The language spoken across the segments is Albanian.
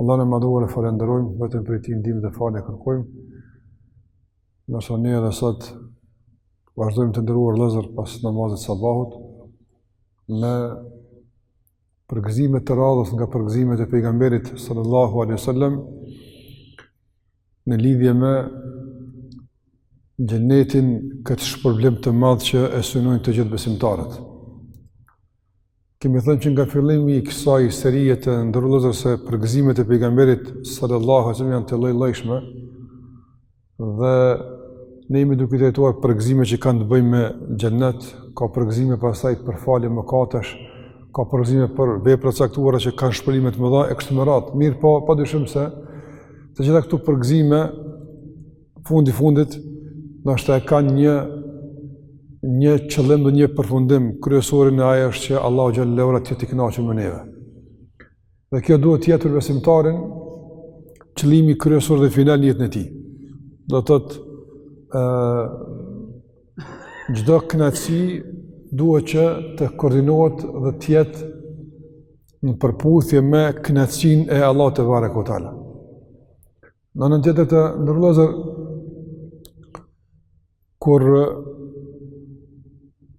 Allahun e madhëruar e falenderojmë, vetëm prej tij ndihmë dhe falje kërkojmë. Ndërsa ne edhe sot vazhdojmë të nderuar vëllezër pas namazit sabahut, me përgëzimet të radhës nga përgëzimet e pejgamberit sallallahu alaihi wasallam në lidhje me xhenetin këtë shpërblim të madh që e synojnë të gjithë besimtarët. Kemi thënë që nga fillimi i kësaj serie të nderuar vëllezër se përgëzimet e pejgamberit sallallahu alaihi wasallam janë të lloj-llojshme dhe ne jemi duke trajtuar përgëzime që kanë të bëjnë me xhennet, ka përgëzime pastaj për falje mëkatesh, ka përgëzime për vepra të caktuara që kanë shpërblime të mëdha e kështu me radhë. Mirëpo pa dyshim se të gjitha këto përgëzime fundi i fundit ndoshta e kanë një një qëllim dhe një përfundim kryesor e ajo është që Allahu xhallahu ala të jetë i kënaqur me neve. Dhe kjo duhet të jetë për besimtarin qëllimi kryesor dhe final në jetën e tij. Do të thotë ë çdo kënaqësi duhet që të koordinohet dhe të jetë në përputhje me kënaqësinë e Allahut tebareke ue teala. Në anën tjetër të nderuar vëllezër, kur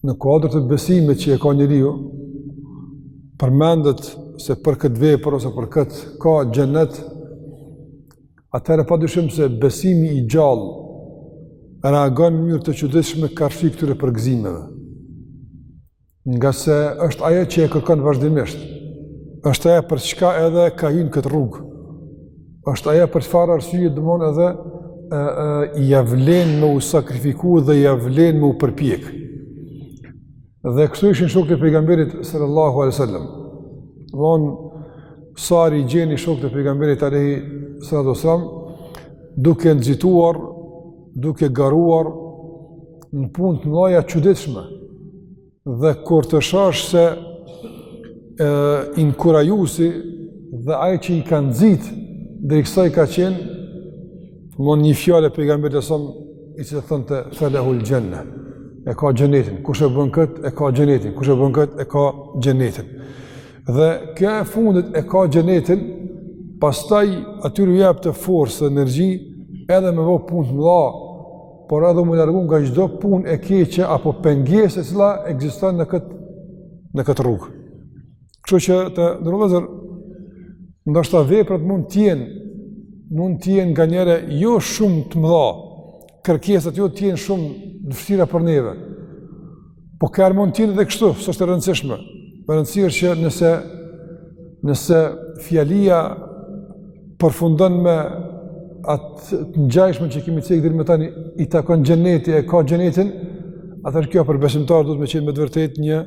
në kuadër të besimit që e ka njeriu, përmendet se për këtë vepër ose për këtë ka xhenet, atëherë pa dyshim se besimi i gjallë reagon në mënyrë të çuditshme karshi këtyre përgëzimeve. Ngase është ajo që e kërkon vazhdimisht. Është ajo për çka edhe ka hyrë në këtë rrugë. Është ajo për çfarë arsye domethënë edhe ë ë ia vlen me u sakrifiku dhe ia vlen me u përpjek. Dhe kështu ishin shokët e pejgamberit sallallahu alaihi wasallam. Domethënë sa herë i gjeni shokët e pejgamberit alaihi salatu wasallam duke nxituar, duke garuar në punë të mëdha të çuditshme. Dhe kur të shohësh se ë inkurajuesi dhe ai që i ka nxit drejt kësaj ka qenë domethënë një fjalë e pejgamberit alejhi selam i cili thonte falahul janna e ka xhenetin kush e bën kët e ka xhenetin kush e bën kët e ka xhenetin dhe kjo e fundit e ka xhenetin pastaj atyre u jepte forcë e energji edhe me bo punë të mëdha por edhe me u largu nga çdo punë e keqe apo pengesë e cila ekziston në këtë në këtë rrugë. Kështu që të nderuar vëllezër ndoshta veprat mund të jenë mund të jenë nganjëherë jo shumë të mëdha, kërkesat jo të jenë shumë të vështira për neve. Po kjo mund të jetë edhe kështu, s'është e rëndësishme. Me rëndësi është që nëse, nëse fjalia përfundon me atë të ngjajshme që kemi cek deri më tani, i takon xheneti, e ka xhenetin, atëherë kjo për besimtarë duhet me qenë me të vërtetë një,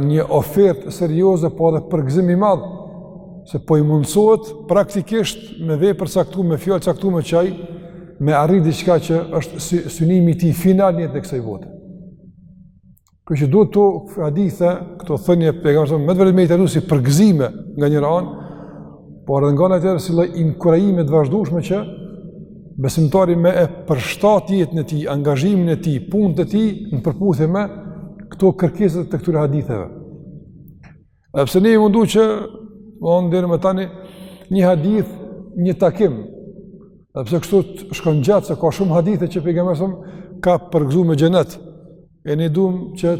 një ofertë serioze, po edhe përgëzim i madh se po i mundësohet praktikisht me vepër të caktume, fjalë të caktume, që ai me arrit diçka që është synimi i tij final në jetën e kësaj bote. Kështu që duhet këto hadithe, këto thënie të pejgamberit, me të vërtetë me i trajtu si përgëzime nga njëra anë, por edhe nga ana tjetër si lloj inkurajime të vazhdushme që besimtari me e përshtat jetën e tij, angazhimin e tij, punët e tij, në përputhje me këto kërkesat e këtyre haditheve. Edhe pse ne jemi mundu që, domethënë deri më tani, një hadith, një takim, edhe pse kështu shkon gjatë, se ka shumë hadithe që pejgamberi ka përgëzu me xhenet, E ne duam që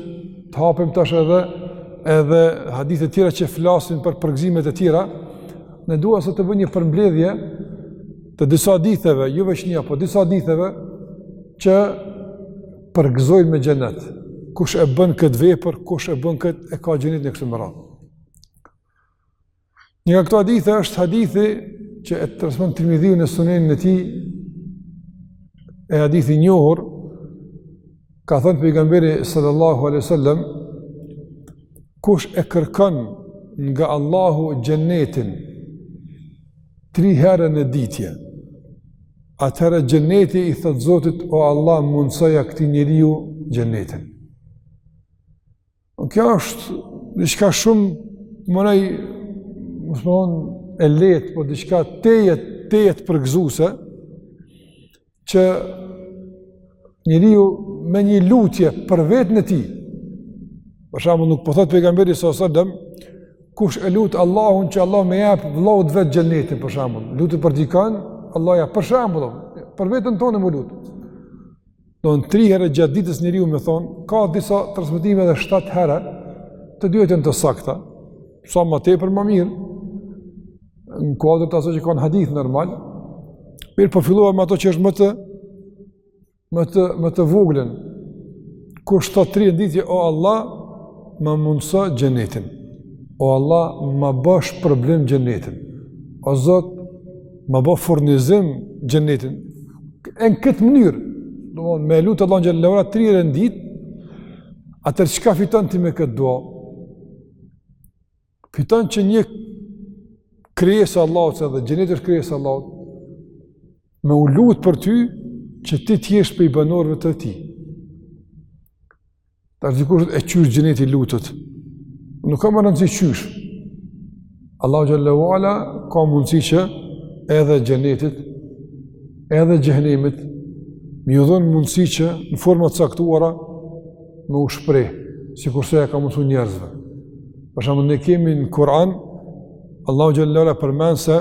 të hapim tash edhe edhe hadithe tjera që flasin për përgëzimet e tjera, unë dua sot të bëj një përmbledhje të disa haditheve, jo veç një, po disa haditheve që përgëzojnë me xhenet. Kush e bën këtë vepër, kush e bën këtë e ka xhenetin e kështu me radhë. Një nga këto hadithe është hadithi që e transmeton Tirmidhiu në Sunenin e tij. E hadithi i njohur ka thënë pejgamberi sallallahu alaihi wasallam kush e kërkon nga Allahu xhenetin tri herë në ditë. Atëherë xheneti i thotë Zotit o Allah mundsoja këtij njeriu xhenetin. Po kjo është diçka shumë mendoj, mos me thonë, e lehtë, po diçka tejet, tejet përgëzuse, që njeriu me një lutje për veten e tij, për shembull nuk po thotë pejgamberi sallallahu alaihi wasallam, kush e lut Allahun që Allahu me ia jap vllaut të vet xhenetin, për shembull, lutje për dikan, Allah ja për shembull, për veten tonë me u lut. Domethënë tri herë gjatë ditës njeriu me thonë, ka disa transmetime edhe shtatë herë, të dyjat janë të sakta, sa më tepër më mirë, në kuadër të asaj që ka në hadith normal, mirëpo filluam me atë që është më të, më të, më të voglën, kush thotë tri në ditë, o Allah, ma mundëso xhenetin, o Allah, ma bësh problem xhenetin, o Zot, Ma bo furnizim xhenetin. Në këtë mënyrë, domthonë me lut Allahun xhele ue ala tri herë në ditë, atë çka fiton ti me këtë dua? Fiton që një krijesë e Allahut se edhe xheneti është krijesë e Allahut. Me u lut për ty që ti të jesh prej banorëve të tij. Tash dikush e qysh xheneti lutet. Nuk ka ma rëndësi qysh. Allahu xhele ue ala ka mundësi që edhe xhenetit, edhe xhehenemit me ju dhon mundësi që në forma të caktuara me u shpreh, sikurse ja ka mundsu njerëzve. Për shembull ne kemi në Kur'an Allahu xhele ue ala përmend se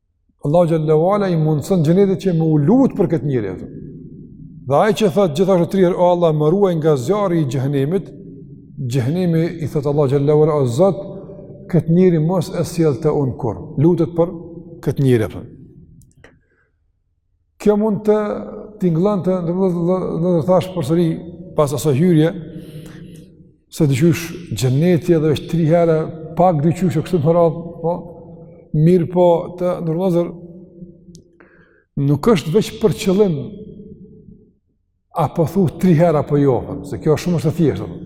Allahu xhele ue ala i mundson xhenetit që me u lut për këtë njeri. Dhe ai që thot gjithashtu tri herë o Allah më ruaj nga zjarri i xhehenemit, xhehenemi i thot Allahut xhele ue ala o Zot, këtë njeri mos e sjell te un kurr. Lutet për këtë njeri. Apo. Kjo mund të tingëllon vëllezër tash përsëri pas asaj hyrje se diqysh xheneti edhe veç tri herë pak diqysh kështu me radhë, po mirëpo vëllezër nuk është veç për qëllim A po thu tri herë apo jo, thëmë, se kjo është shumë e thjeshtë, thëmë.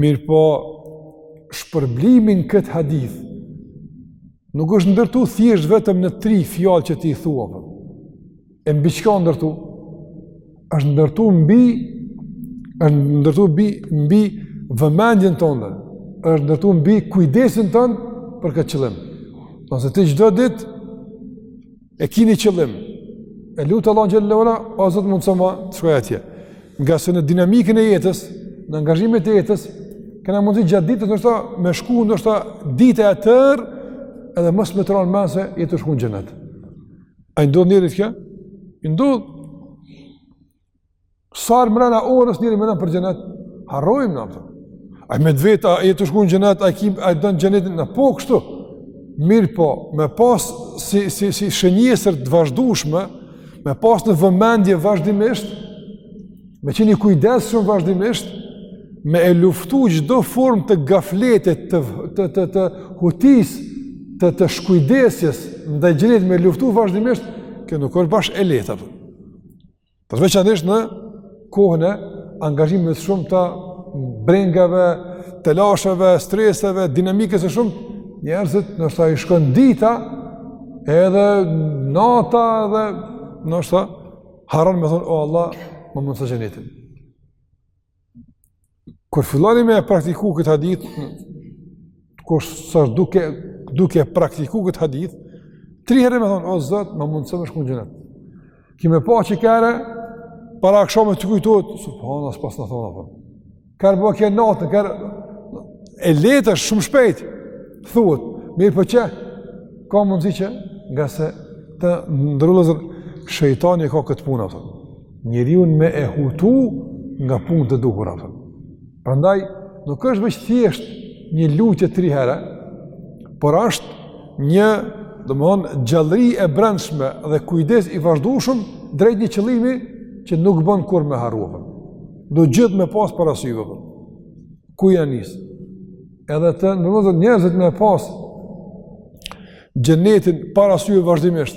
Mirëpo, shpërblimi në këtë hadith, nuk është ndërtu thjesht vetëm në tri fjalë që ti i thua, thëmë. E mbi çka ndërtu? është ndërtu mbi, është ndërtu mbi, mbi vëmendjen tënde, është ndërtu mbi kujdesin tënd për këtë qëllim. Nëse ti çdo ditë, E ki një qëllim. E lut Allahun xhele ue ala, o Zot mundësoma të shkoj atje. Ngase në dinamikën e jetës, në angazhimet e jetës, kena mundësi gjatë ditës ndoshta me shku, ndoshta dita e tërë, edhe mos me të ra në men se je tu shku në xhenet. A i ndodh njerit kjo? I ndodh. Sa herë mrena orës njeri menon për xhenet, harrojmë në apëtëm. Ai me t'vet, a je tu shku në xhenet, a kim, a e don xhenetin, në po kështu. Mirëpo, me pas si, si, si shënjestër të vazhdushme, me pas në vëmendje vazhdimisht, me qenë i kujdesshëm vazhdimisht, me e luftu çdo formë të gafletit, të, të, të, të hutisë, të, të shkujdesjes, ndaj xhenetit me luftu vazhdimisht, kjo nuk është bash e lehtë. Tash veçanërisht në kohën e angazhimeve të shumta, brengave, telasheve, streseve, dinamikës së shumtë, njerëzit ndoshta i shkon dita, edhe nata edhe ndoshta harron me thonë, o Allah, ma mundëso xhenetin. Kur filloni me e praktiku këtë hadith, kur së duke, duke praktiku këtë hadith, tri herë me thonë, o Zot, më mundëso me shku në xhenet. Ki me pa që ka herë, para akshamit të kujtohet, subhanallah, s'e pasna thonë, apë. Ka herë bëhet kje natën, ka herë, e lehtë është shumë shpejt, thuhet, mirëpo po që, ka mundësi që, ngase të nderuar vëllezër, shejtani ka këtë punë, apë. njeriun me e hutu nga punët e duhura. Prandaj nuk është veç thjesht një lutje tri herë, por është një, domthon, gjallëri e brendshme dhe kujdes i vazhdueshëm drejt një qëllimi që nuk bën kurrë me harruar. Do gjithë me pas para syve. Ku janë nis? Edhe domthon njerëzit me pas xhenetin para sy vazhdimisht.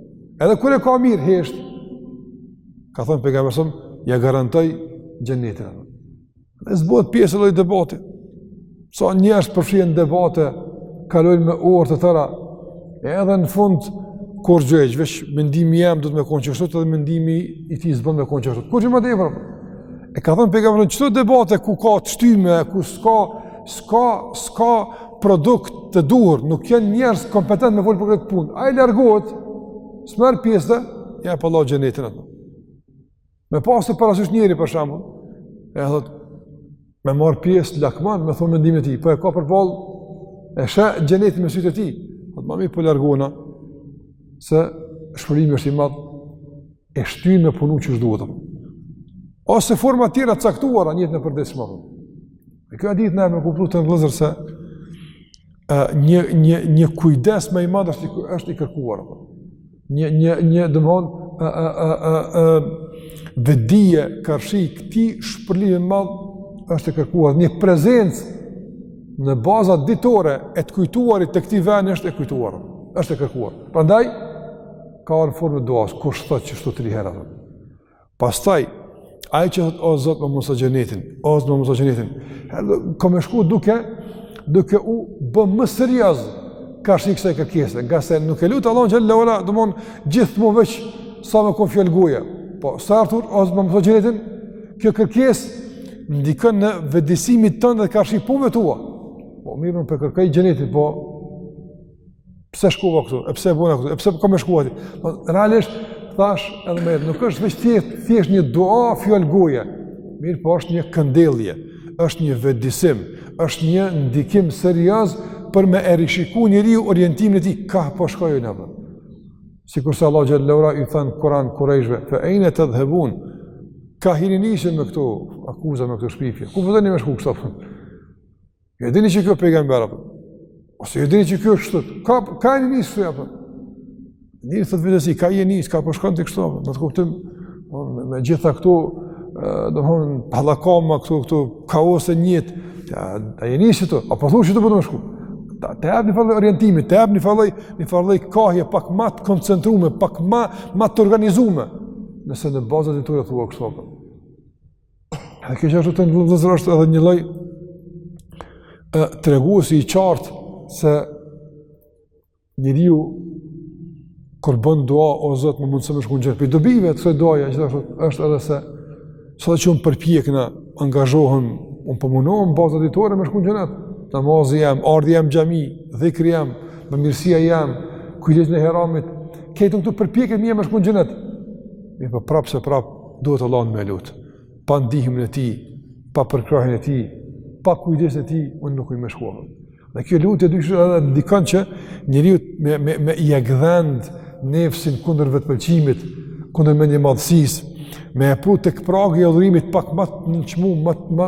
Edhe kur e ka mirë hesht, ka thënë pejgamberi ja garantoj xhenetin. Dhe s'bohet pjesë lloj debati. Sa njerëz përfshihen debate, kalojnë me orë të tëra. Edhe në fund kurgjë s'është veç mendimi jem duhet me kon kështu edhe mendimi i tij s'bën me kon kështu. Kurgjë më tepër. E ka thënë pejgamberi çdo debate ku ka shtyme, ku s'ka s'ka s'ka produkt të duhur, nuk janë njerëz kompetent me fol për këtë punë. Ai largohet, s'merr pjesë dhe ja jep Allahu xhenetin atë. Me pas këtë parasysh njeri për shembull, e thot me marr pjesë lakmon, me thonë mendimin e tij, po e ka përball e sheh xhenetin me sytë e tij. Ma mirë po largona se shpërblimi është i madh e shtyn me punu qysh duhet. Ose forma tjera t'caktuara n'jetën e përditshme. E ky hadith na jep me kuptu të nderuar vëllezër se e, një, një, një kujdes ma i madh është, është i kërkuar. Një, një, një domthon e, e, e, e, vetëdije karshi këtij shpërblimi t'madh është e kërkuar. Një prezencë në baza ditore e të kujtuarit të këtij veni është e kujtuar. është e kërkuar. Prandaj, ka në formë duas, kush thot qështu tri herë. Pastaj ai që thot o Zot më mundëso xhenetin, o Zot më mundëso xhenetin. Ka me shku duke duke u bë më serioz karshi kësaj kërkese, ngase nuk e lut Allahun xhelle shanuhu, domthon gjithmonë veç sa me kon fjalë goje. Po, sa herë thu, o Zot më mundëso xhenetin, kjo kërkesë ndikon në vetëdijësimin tënd dhe karshi punëve tua. Po, mirë unë po e kërkoj xhenetin, po, Pse shkova këtu? E pse bona këtu? E pse kam shkuar aty? Po realisht thashë edhe më nuk është veç thjesht thjesht një dua fjalë goje. Mirëpo është një këndellje, është një vetëdijesim, është një ndikim serioz për me e rishiku njeriu orientimin e tij, kah po shkon në vëndë. Sikurse Allahu xhele ve ala u thotë n'Kuran kurejshve, fe ejne tedhhebun, kah jeni nisë me këto akuza, me këto shpifje, ku po doni me shku kështu apo? Ju e dini që ky o pejgamber apo? Ose ju e dini që kjo është kështu? Kah, kah jeni nisë apo? Njëjtë thotë vetes kah je nisë, kah po shkon ti kështu, do të kuptim po, me, me gjitha këto domthon pallakoma këtu këtu kaos e njët. Ja, a je nisë ti? Apo thua që do me shku? Të jep një farë orientimi, të jep një farë, një farë kahje pak më të koncentruar, pak më më të organizuar. Nëse në baza ditore thua kështu apo? A ke qenë të ndonjë vëzër është edhe një lloj treguesi i qartë se njeriu kur bën dua o Zot më mundëso me shku n'xhenet. Prej dobive të kësaj duaje gjithashtu është edhe se siç unë përpjekna, angazhohem, unë po mundohem n'baza ditore me shku n'xhenet. Namazi jem, ardhja jem n'xhami, dhikri jem, bamirësia jem, kujdesi ndaj haramit. Këto këtu përpjekje jem me shku n'xhenet. Mirëpo prapëseprapë duhet Allahun me lutë, pa ndihmën e tij, pa përkrahjen e tij, pa kujdesin e tij, unë nuk muj me shku aty. Dhe kjo lutje padyshim edhe ndikon që njeriut me, me, me ia gdhend nefsin kundër vetëpëlqimit, kundër mendjemadhësisë, me e pru tek pragu i adhurimit pak më të në qmu,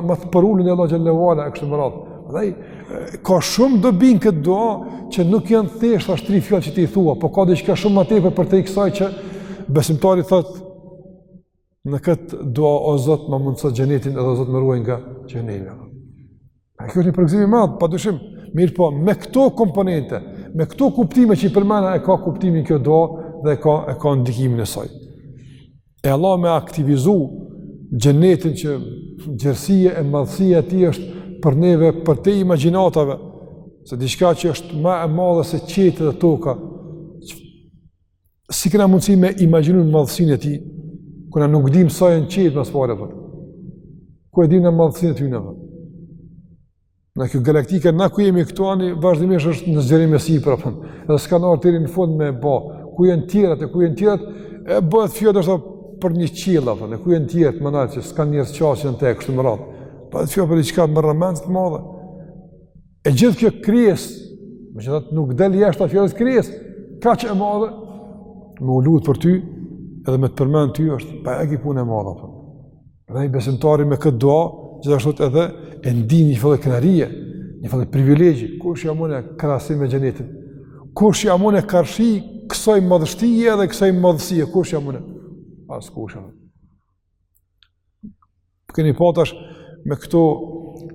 më të përulun ndaj Allahut xhele ve ala, e kështu me radhë. Dhe ka shumë dobi n'këtë dua që nuk janë thjesht veç tri fjalë që ti i thua, po ka diçka shumë më tepër përtej kësaj që besimtari thotë, në këtë dua o Zot më mundëso xhenetin edhe Zot më ruaj nga xhehenemi. A kjo është një përgëzim i madh, padyshim. Mirëpo, me këto komponente, me këto kuptime që i përmenda e ka kuptimin kjo dua dhe ka e ka ndikimin e saj. E Allahu me aktivizu xhenetin që gjerësia e madhësia e tij është për neve përtej imagjinatave se diçka që është më e madhe se qiejt dhe toka s'kena mundësi me imagjinu madhësinë e tij, se na nuk dimë sa janë qiejt në sferë, apo. ku e dimë madhësinë e tyne apo. Kjo galaktika, ku jemi këtu ani, vazhdimisht është në zgjerim e sipër, edhe s'kanë arri në fund me pa, ku janë tjerat e ku janë tjerat, e bëhet fjalë veç për një qiell, apo, ku janë tjerat, më nalt që s'ka njeriu qasje në te, kështu me radhë, bahet fjalë për diçka me rëndësi të madhe, E gjithë kjo krijesë, meqë thashë nuk del jashtë fjalës krijesë, kaq e madhe, me u lut për ty, edhe me të përmend ty, është pa e ki punë e madhe, për. Dhe i besimtari me këtë dua, gjithashtu edhe e ndin një farë krenarie, një farë privilegji, kush jam unë në krahasim me xhenetin, kush jam unë karshi kësaj madhështie dhe kësaj madhësie, kush jam unë, askush jam unë. Po keni pa tash me këto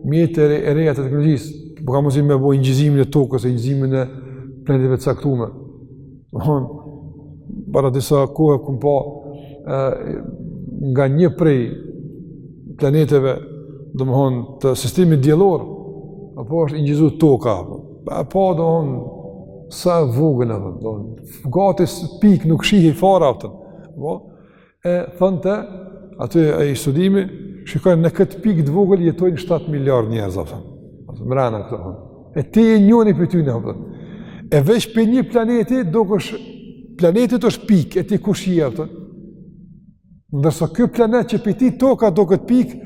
mjetet e reja të teknologjisë, po ka mundësi me bo inçizimin e tokës e inçizimin e planeteve të caktume. Domethon, para disa kohe kam pa, nga një prej planeteve, domethon, të sistemit diellor, apo është inçizu toka, apo, pa, pa domethon, sa e vogël, apo, domethon, gati si pikë nuk shihej fare, apo, E thonte aty ai studimi, shikoni në këtë pikë të vogël jetojnë 7 miliardë njerëz, apo thonë, mbrena këto, thonë. E ti je njoni prej tyne, apo E veç prej një planeti dokesh, planeti yt është pikë, e ti kush je, apo thonë. Ndërsa ky planet që prej tij toka doket pikë,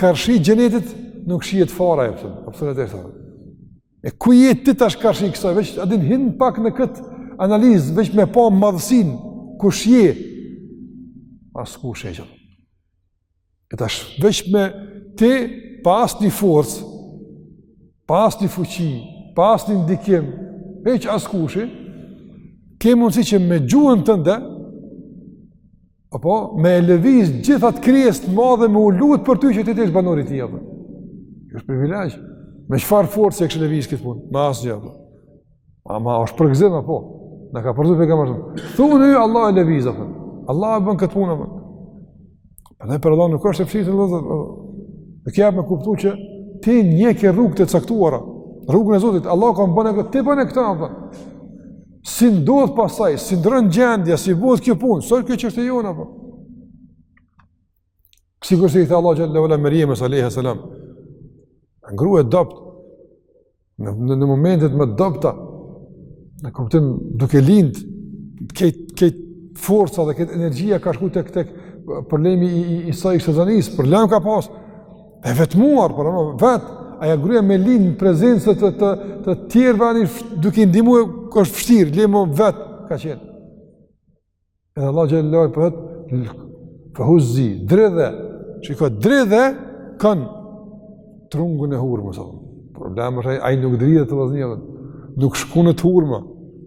karshi xhenetit nuk shihet fare, apo thonë, apo thonë, apo thonë, E ku je ti tash karshi kësaj? Veç a din hin pak në kët analizë veç me pa madhësinë kush je? Askush hiç. E tash veç me ti pa asnjë forcë, pa asnjë fuqi, pa asnjë ndikim, hiç askushi, ke mundësi që me gjuhën tënde Apo me lëviz gjithë atë krijesë të madhe me u lut për ty që ti të jesh banor i tij apo. Kjo është privilegj. Me çfarë force e kishe lëviz këtë punë? Me asgjë apo. Ama është përgëzim apo. Na ka përgzu pejgamberi. Thuni ju, Allahu e lëviz apo. Allahu e bën këtë punë apo. Prandaj për Allahun nuk është e vështirë, dhe, dhe kjo me kuptu që ti ndjek rrugë të caktuara, rrugën e Zotit, Allahu ka me bë këtë, ti bëne këtë apo. Si ndodh pastaj, si ndërron gjendja, si bëhet kjo punë, s'o kjo çështje e jona, po? Sikurse i tha Allahu xhele ve ala Merjemes alejhi selam, një gru e dobët, në, në, në momentet më të dobëta, në kuptim duke lind, ku krejt forca dhe krejt energjia ka shku tek problemi i, i, i saj i shtatzanisë, problem ka pasë, E vetmuar, por apo vet, ajo gruaja me lind në prezencë të të të tjerëve, ani duke i ndihmuar kush është vështirë, le më vet ka qenë. Edhe Allahu xhele po i thotë fe huzzi dredhe, shikoj dredhe kan trungun e hurmës. Problemi është ai nuk dridhet të vazhdon. Nuk shkundet hurma.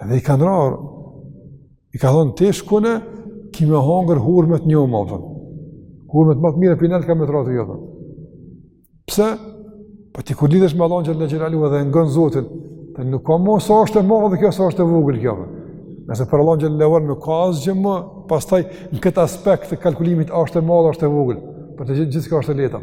Dhe i ka ndarë, i ka thonë, ti shkunde, ki me hangër hurme të njoma. Hurmet më të mira, përpara ka me të ra te ti. Pse? Po ti kur lidhesh me Allahun xhele xhelaluhu dhe ngon Zotin, aty nuk ka më sa është e madhe kjo sa është e vogël kjo. Nëse për Allahun xhele xhelaluhu nuk ka asgjë më, pastaj në këtë aspekt të kalkulimit është e madhe, është e vogël. Për të gjithë gjithçka është e lehtë.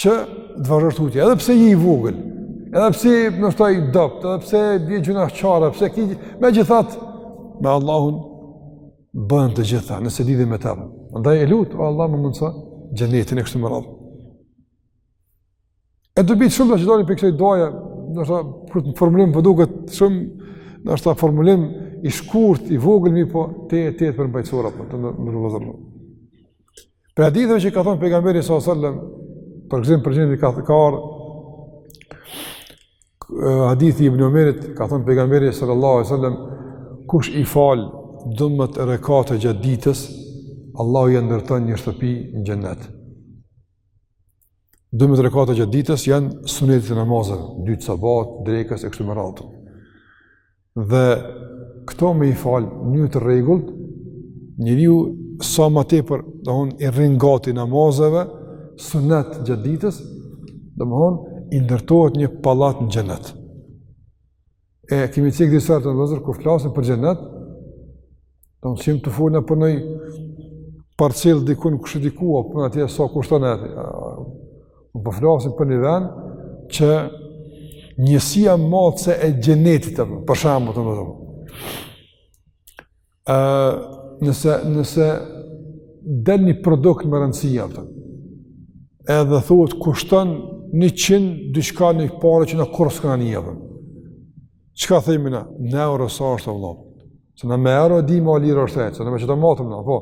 që të vazhdosh tutje, edhe pse je i vogël, edhe pse ndoshta je i dobët, edhe pse bje gjuna qara, pse ki, megjithatë, me Allahun bën të gjitha, nëse lidhesh me ta. Andaj e lut, o Allah ma mundëso xhenetin e kështu me radhë. E dobitë shumta që dalin prej kësaj duaje, ndoshta, ky formulim po duket shumë, ndoshta, formulim i shkurt, i vogël, mirëpo, te e te e të përmbajtësora, për po, të nderuar vëllezër. Prej haditheve që ka thonë pejgamberi s.a.s., përgëzim për xhenet ka thekar, hadithi i Ibn Omerit, ka thonë pejgamberi sallallahu sallam, kush i fal dymbëdhjetë rekate gjatë ditës, Allahu ia ndërton një shtëpi në xhenet. Dymbëdhjetë rekate gjatë ditës janë sunetet e namazeve, dy të sabahut, drekës, e kështu me radhë. Dhe këto me i falë në të rregullt, njeriu sa ma tepër, domethonë, i rrin gati namazeve, sunet gjatë ditës, domethonë, i ndërtohet një pallat në xhenet. E kemi cekë disa herë vëllezër, kur flasim për xhenet, Na s'jemi tu folën për naj parcelë dikun kësht diku, apo atje sa kushton atje. Na po flasim për një ven që njësia matëse e xhenetit, për shembull të më dhëmë. Nëse, nëse del një produkt me rëndësi, edhe thuhet kushton një qin diçka naj pare që na kurrë s'kena nje. Çka themi na? Në euro sa është vëlla. Se na me euro dimë lirë është ai, se na me ç'ka matim na, po.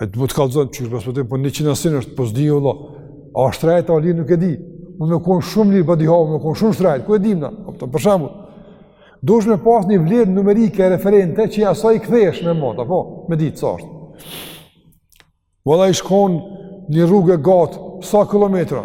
E ti mu po më kallzon çish pas vetëm po 100 asin është po zdi vëllai. A është shtrajt a lirë nuk e di. Mun me kon shumë lirë, po di ha, mun me kon shumë shtrajt, ku e dim na? Po për shembull. Duhesh me pas një vlerë numerike referente që ja sa i kthesh me matë, apo me ditë sa është. Vëlla, shkon një rrugë të gatë sa kilometra,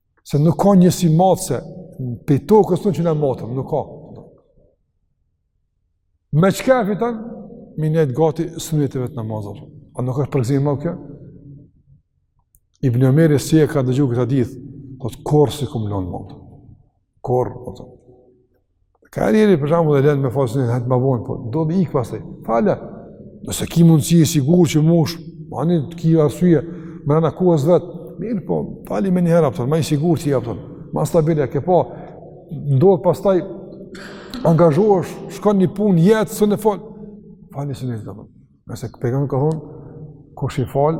Se nuk ka njësi matëse, pej tokës tonë që na me matë, nuk ka. Me çka e fiton, me i nejtë gati suneteve të namazit. A nuk është përgzim a kjo? Ibn Omeri si e ka dëgju këtë hadith, thotë kurrë s'i kam lënë më. Kurrë, thotë. Ka njeri për shembull e lën me fal sunetat ma vonë, po do të ik pastaj. Fala. Nëse ki mundësi i sigurt që mosh, mani të ki arsye, më na kuas vet. Mirëpo, fali menjëherë apo ma i sigurt si apo. Ma stabile ke po. Ndodh pastaj angazhohesh, shkon në punë jet, s'e fal. Fali së në fal. Nëse pejgamberi ka thonë kush i fal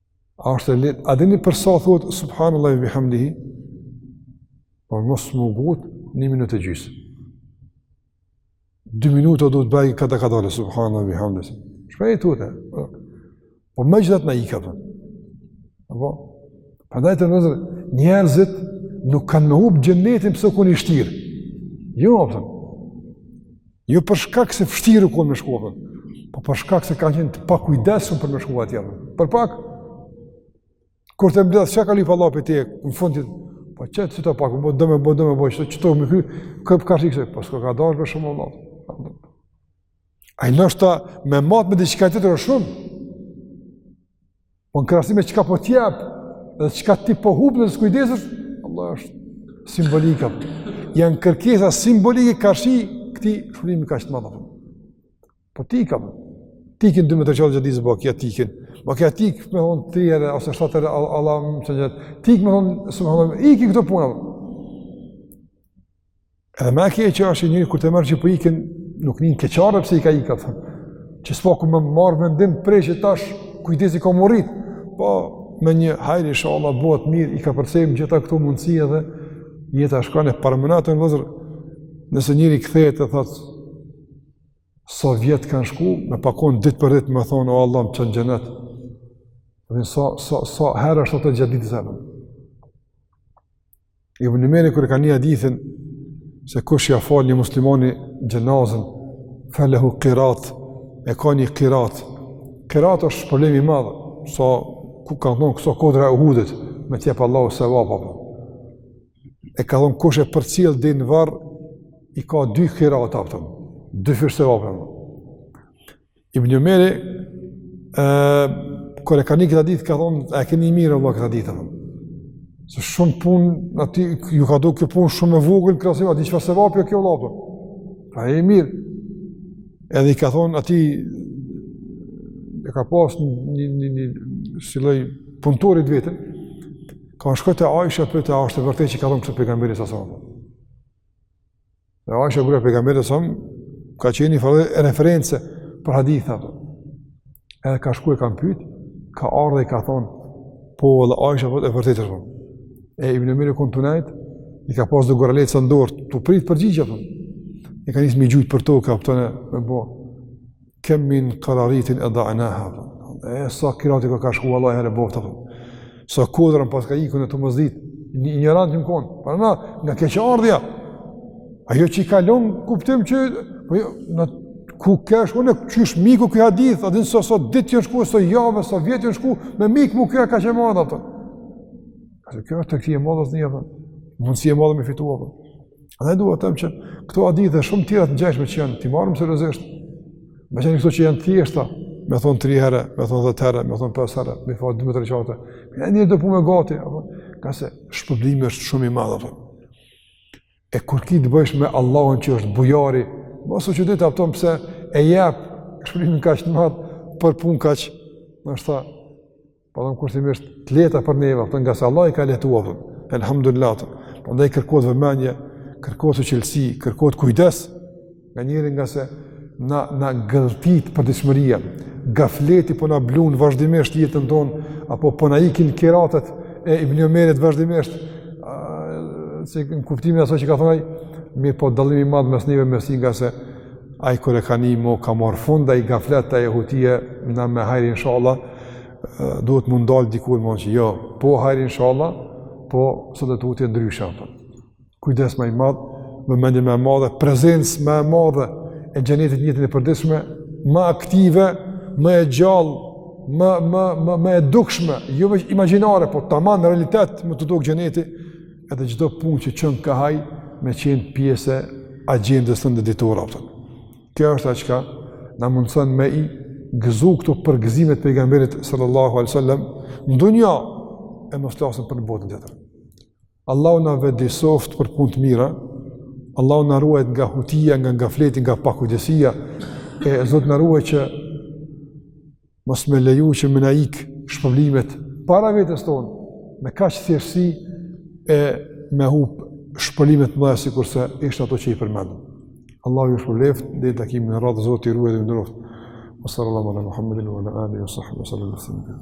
A është e lehtë? A dini për sa thuhet subhanallahi ve bihamdihi? Po mos u ngut, një minutë e gjys. 2 minuta do të bëj kadalë kadalë subhanallahi ve bihamdihi. Çfarë thotë? Po, po megjithatë na ikën. Apo prandaj vëllezër njerëzit nuk kanë me hup xhenetin pse u kon shtirë. Jo, apo. Jo për shkak se vështirë u konë me shku atje, po për shkak se kanë qenë të pakujdesshëm për me shku atje. Për pak, kur të mbledhë, çka lyp Allahu prej ti, në fundit, po qeto pak, bo dëme, bo dëme, po qeto qeto, më kry, kërë për ka rikëse, po s'ka ka dashë për shumë Allah. Ai ndoshta me matë me diçka tjetër shumë, Po në krahasim me çka po t'jep, dhe çka ti po hup dhe s'kujdesesh, Allah është simbolikë. Janë kërkesa simbolike karshi këtij shpërblimi kaq të madh. Po ti ka, t'ikin 12 qallë gjatë ditës, po kja t'ikin. Po kja t'ik me thonë tri herë, ose shtatë herë, Allah më ço n'xhenet. T'ik me thonë, së me thonë, ikin këto puna. Edhe ma e keqja është njeri kur të mërë që po ikin, nuk nin keqardhje pse i ka ikat, thëmë. Që s'po ku me marrë vendim prej qetash kujdesi ka murit, po me një hajr inshallah bëhet mirë, i kompensojmë gjitha këto mundësi edhe një të ashkane paramendone vëllezër, nëse njeri kthehet e thotë, sa vjet kanë shku, me pa kon ditë për ditë me thonë, o Allah më ço në xhenet, dhe sa, sa, sa herë është të gjatë ditës zërën. Ibn Umeri kur e ka ni hadithin se kush ia fal një muslimani xhenazën, felehu kirat, e ka një kirat. Kirat është shpërblim i madh, sikur ka thonë sa kodra e Uhudit, me t'jep Allahu sevape. Po. E ka thonë kush e përcjell deri në varr, i ka dy kirata, a po, dyfish sevape. Po. Ibn Umeri, kur e ka ni këtë hadith, ka thonë, e ke ni mirë, Allah, këtë hadith, thonë. Se shumë punë, atij iu ka dok kjo punë shumë e vogël, krahasim, atij çfarë sevapi, jo kjo lapë. Pra e mirë. Edhe i ka thonë, atij, e ka pas një, një, një, një, si loj, punëtori t'vetin, ka thonë shko te Aisha pyete a është e vërtetë që ka thonë kështu pejgamberi sasë Dhe Aisha gruaja e pejgamberit s.a.s. ka qenë një farë reference për hadith apo. Edhe ka shku e kanë pyt, ka ardh e i ka thon, po edhe Aisha po e vërtetë është. E Ibn Omeri i kon tu najt, i ka pas do guralecë n'dorë, tu prit përgjigje apo. E ka nisë me i gjujt për tokë apo apton me bo. Kem min kararitin eda'naha. E sa kirati ka shku Allah herë bofta. Sa kodër na paska ikun e të mos dit. Një ignorant një më konë. Pra na nga keqardhja. Ajo që i kalon, kuptim që... Po jo, ku ke shku ti qysh m'iku ky hadith, a dinë sa e sa ditë që kanë shku, sa e sa javë, sa e sa vjet që kanë shku, me mikë mu kjo ka që e madhë, atër. Kjo është të këti e madhës një, atër. Mundësi e madhë me fitu, atër. Dhe duhet të them që këto hadithe e shumë tjera të ngjashme që janë t'i marrim seriozisht. Meqenë këto që janë të thjeshta, me thon 3 herë, me thon 10 herë, me thon 5 herë, me fal 12 rekate. Në një do punë gati, apo, ngase shpërblimi është shumë i madh apo. E kur ki të bësh me Allahun që është bujari, mos u çudit apo pse e jep shpërblimin kaq të madh për punë kaq të thjeshta Po domethënë kushtimisht të lehta për neve, apton ngase Allah i ka lehtësuar. Elhamdulillah. Prandaj kërkohet vëmendje, kërkohet cilësi, kërkohet kujdes nga njeri ngase na na gëlltit përditshmëria. Gafleti po na blun vazhdimisht jetën tonë, apo po na ikin kiratat e Ibn Omerit vazhdimisht në kuptimin e asaj që ka thënë ai, mirëpo dallimi i madh mes neve mes ngase Ai kur e ka ni mo, ka marr fund, ai gaflet, ai huti e, na me hajr inshallah, duhet me u ndal dikur, më që jo, po hajr inshallah, po sot duhet huti e ndryshe, apo kujdes ma i madh, vëmendje ma e madhe, prezencë ma e madhe, e xhenetit në jetën e përditshme, ma aktive, ma e gjallë, ma, ma, ma, ma e dukshme, jo veç imagjinare, po tamam në realitet, me t'u dukë xheneti, Edhe çdo punë që çon kah ai me qenë pjesë e agjendës tonë ditore apo. Kjo është ajo që na mundson me i gëzu këto përgëzime të pejgamberit sallallahu alaihi wasallam në dunja e mos flasim për në botën tjetër. Allahu na udhëzoftë për punë të mira. Allahu na ruajtë nga hutia, nga gafleti, nga pakujdesia. E Zoti na ruaj që mos me leju që me na ik shpërblimet para vetes tonë, me kaq thjeshtësi e me hup shpërblimet e mdha sikurse ishin ato që i përmendëm. Allahu ju shpërbleftë, deri n'takimin e radhës Zoti ju rujt dhe ju nderoftë. Wa sallallahu ala Muhammedin wa ala alihi wa sahbihi wa sallam.